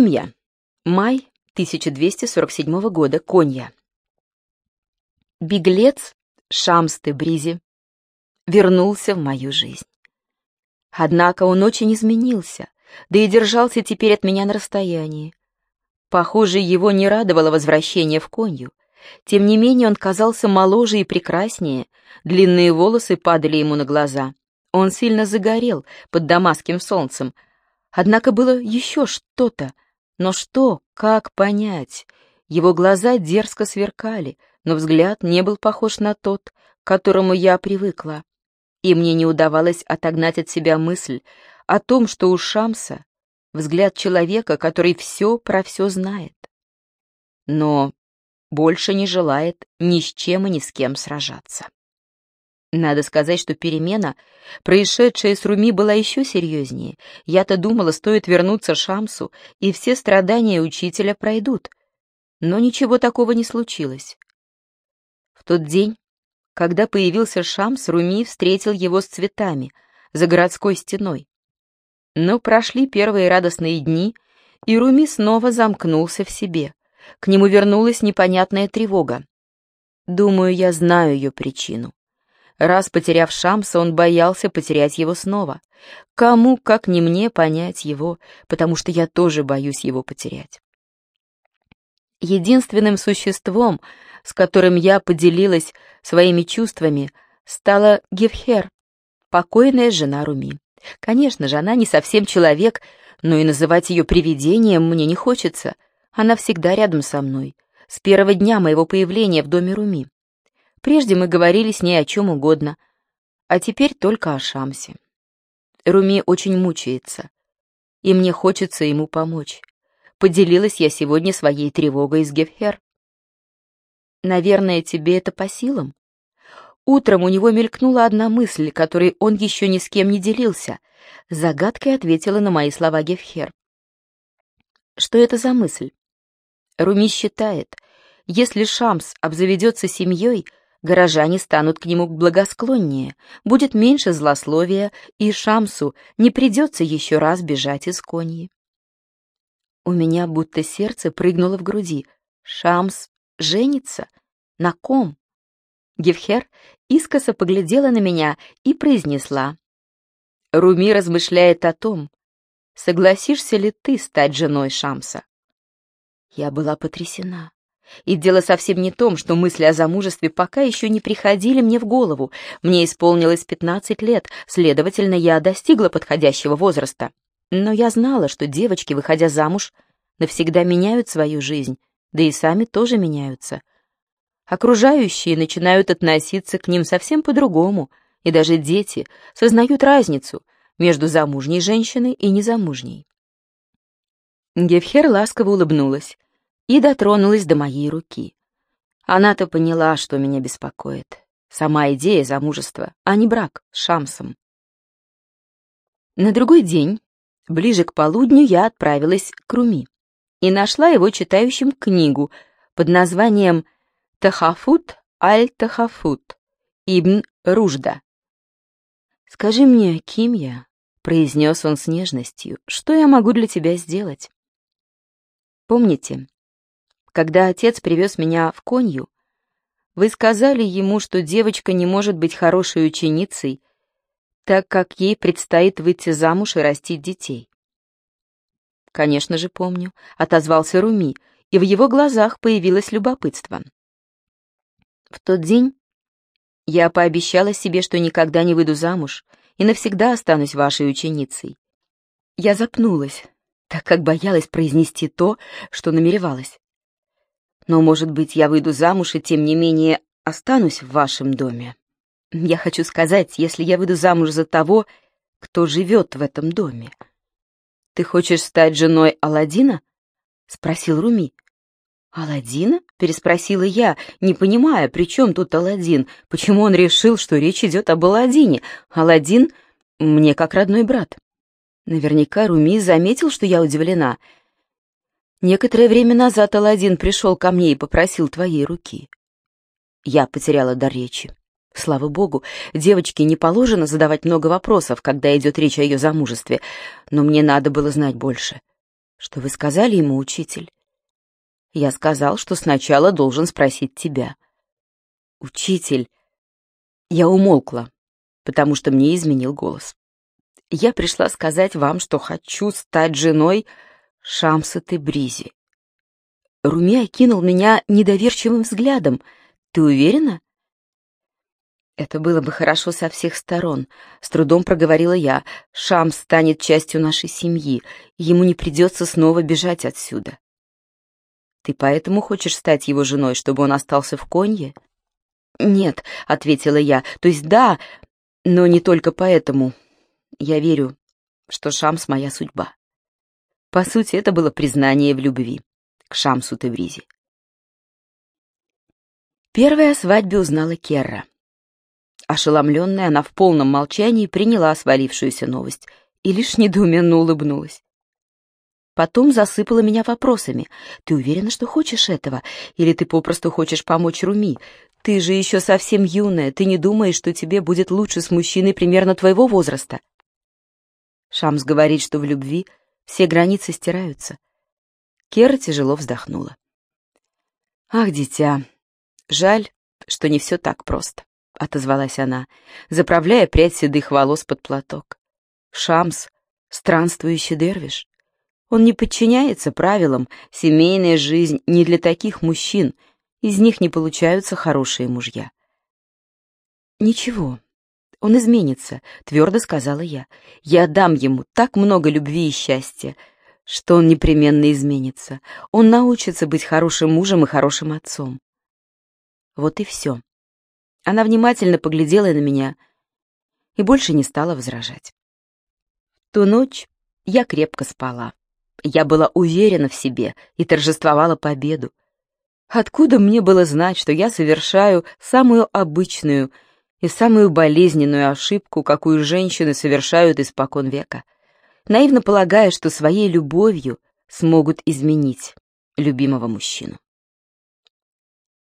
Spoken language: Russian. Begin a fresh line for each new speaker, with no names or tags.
Кимья. Май 1247 года. Конья. Беглец Шамс Бризи вернулся в мою жизнь. Однако он очень изменился, да и держался теперь от меня на расстоянии. Похоже, его не радовало возвращение в конью. Тем не менее он казался моложе и прекраснее, длинные волосы падали ему на глаза. Он сильно загорел под дамасским солнцем. Однако было еще что-то. Но что, как понять? Его глаза дерзко сверкали, но взгляд не был похож на тот, к которому я привыкла. И мне не удавалось отогнать от себя мысль о том, что у Шамса взгляд человека, который все про все знает. Но больше не желает ни с чем и ни с кем сражаться. Надо сказать, что перемена, происшедшая с Руми, была еще серьезнее. Я-то думала, стоит вернуться Шамсу, и все страдания учителя пройдут. Но ничего такого не случилось. В тот день, когда появился Шамс, Руми встретил его с цветами за городской стеной. Но прошли первые радостные дни, и Руми снова замкнулся в себе. К нему вернулась непонятная тревога. Думаю, я знаю ее причину. Раз потеряв Шамса, он боялся потерять его снова. Кому, как не мне, понять его, потому что я тоже боюсь его потерять. Единственным существом, с которым я поделилась своими чувствами, стала Гевхер, покойная жена Руми. Конечно же, она не совсем человек, но и называть ее привидением мне не хочется. Она всегда рядом со мной, с первого дня моего появления в доме Руми. Прежде мы говорили с ней о чем угодно, а теперь только о Шамсе. Руми очень мучается, и мне хочется ему помочь. Поделилась я сегодня своей тревогой с Гефхер. Наверное, тебе это по силам? Утром у него мелькнула одна мысль, которой он еще ни с кем не делился. Загадкой ответила на мои слова Гефхер. Что это за мысль? Руми считает, если Шамс обзаведется семьей, горожане станут к нему благосклоннее, будет меньше злословия, и Шамсу не придется еще раз бежать из коньи. У меня будто сердце прыгнуло в груди. Шамс женится? На ком? Гевхер искоса поглядела на меня и произнесла. Руми размышляет о том, согласишься ли ты стать женой Шамса. Я была потрясена. И дело совсем не в том, что мысли о замужестве пока еще не приходили мне в голову. Мне исполнилось 15 лет, следовательно, я достигла подходящего возраста. Но я знала, что девочки, выходя замуж, навсегда меняют свою жизнь, да и сами тоже меняются. Окружающие начинают относиться к ним совсем по-другому, и даже дети сознают разницу между замужней женщиной и незамужней. Гевхер ласково улыбнулась и дотронулась до моей руки. Она-то поняла, что меня беспокоит. Сама идея замужества, а не брак с Шамсом. На другой день, ближе к полудню, я отправилась к Руми и нашла его читающим книгу под названием «Тахафут аль-Тахафут» Ибн Ружда. «Скажи мне, кем я?» — произнес он с нежностью. «Что я могу для тебя сделать?» Помните, когда отец привез меня в конью, вы сказали ему, что девочка не может быть хорошей ученицей, так как ей предстоит выйти замуж и растить детей. «Конечно же помню», — отозвался Руми, и в его глазах появилось любопытство. В тот день я пообещала себе, что никогда не выйду замуж и навсегда останусь вашей ученицей. Я запнулась, так как боялась произнести то, что намеревалась. Но, может быть, я выйду замуж и, тем не менее, останусь в вашем доме. Я хочу сказать, если я выйду замуж за того, кто живет в этом доме. Ты хочешь стать женой Аладдина? спросил Руми. Аладдина? переспросила я, не понимая, при чем тут Аладдин, почему он решил, что речь идет об Аладдине. Аладдин мне как родной брат. Наверняка Руми заметил, что я удивлена — Некоторое время назад Аладдин пришел ко мне и попросил твоей руки. Я потеряла дар речи. Слава богу, девочке не положено задавать много вопросов, когда идет речь о ее замужестве, но мне надо было знать больше. Что вы сказали ему, учитель? Я сказал, что сначала должен спросить тебя. Учитель, я умолкла, потому что мне изменил голос. Я пришла сказать вам, что хочу стать женой Шамса Тебризи. Руми окинул меня недоверчивым взглядом. Ты уверена? Это было бы хорошо со всех сторон. С трудом проговорила я. Шам станет частью нашей семьи. Ему не придется снова бежать отсюда. Ты поэтому хочешь стать его женой, чтобы он остался в Конье? Нет, ответила я. То есть да, но не только поэтому. Я верю, что Шамс моя судьба. По сути, это было признание в любви к Шамсу Тебризи. Первая о свадьбе узнала Керра. Ошеломленная, она в полном молчании приняла свалившуюся новость и лишь недоуменно улыбнулась. Потом засыпала меня вопросами. «Ты уверена, что хочешь этого? Или ты попросту хочешь помочь Руми? Ты же еще совсем юная, ты не думаешь, что тебе будет лучше с мужчиной примерно твоего возраста?» Шамс говорит, что в любви все границы стираются. Кера тяжело вздохнула. «Ах, дитя, жаль, что не все так просто отозвалась она, заправляя прядь седых волос под платок. Шамс — странствующий дервиш. Он не подчиняется правилам, семейная жизнь не для таких мужчин, из них не получаются хорошие мужья. «Ничего, он изменится», — твердо сказала я. «Я дам ему так много любви и счастья, что он непременно изменится. Он научится быть хорошим мужем и хорошим отцом». Вот и все. Она внимательно поглядела на меня и больше не стала возражать. Ту ночь я крепко спала. Я была уверена в себе и торжествовала победу. Откуда мне было знать, что я совершаю самую обычную и самую болезненную ошибку, какую женщины совершают испокон века, наивно полагая, что своей любовью смогут изменить любимого мужчину?